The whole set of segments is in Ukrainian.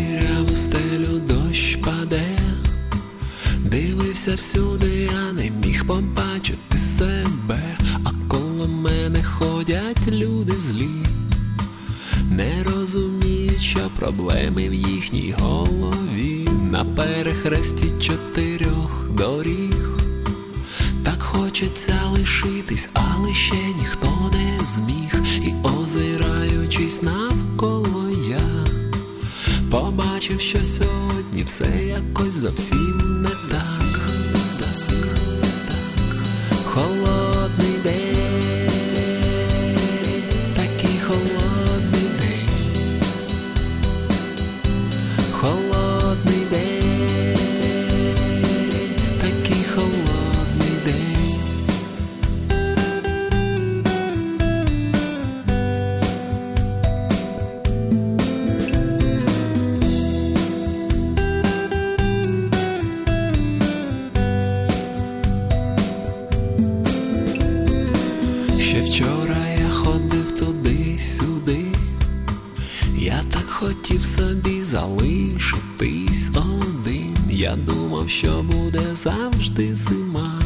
Міряв стелю дощ паде, дивився всюди, я не міг побачити себе, а коло мене ходять люди злі, не розуміють, що проблеми в їхній голові, на перехресті чотирьох доріг. Так хочеться лишитись, але ще ніхто не зміг, І озираючись навколо я побачив, що сьогодні все якось зовсім не так. залишитись один. Я думав, що буде завжди зима,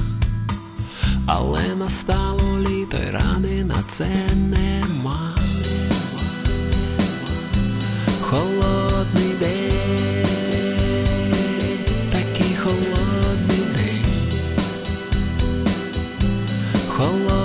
але настало літо й ради на це нема. Холодний день, такий холодний день. Холодний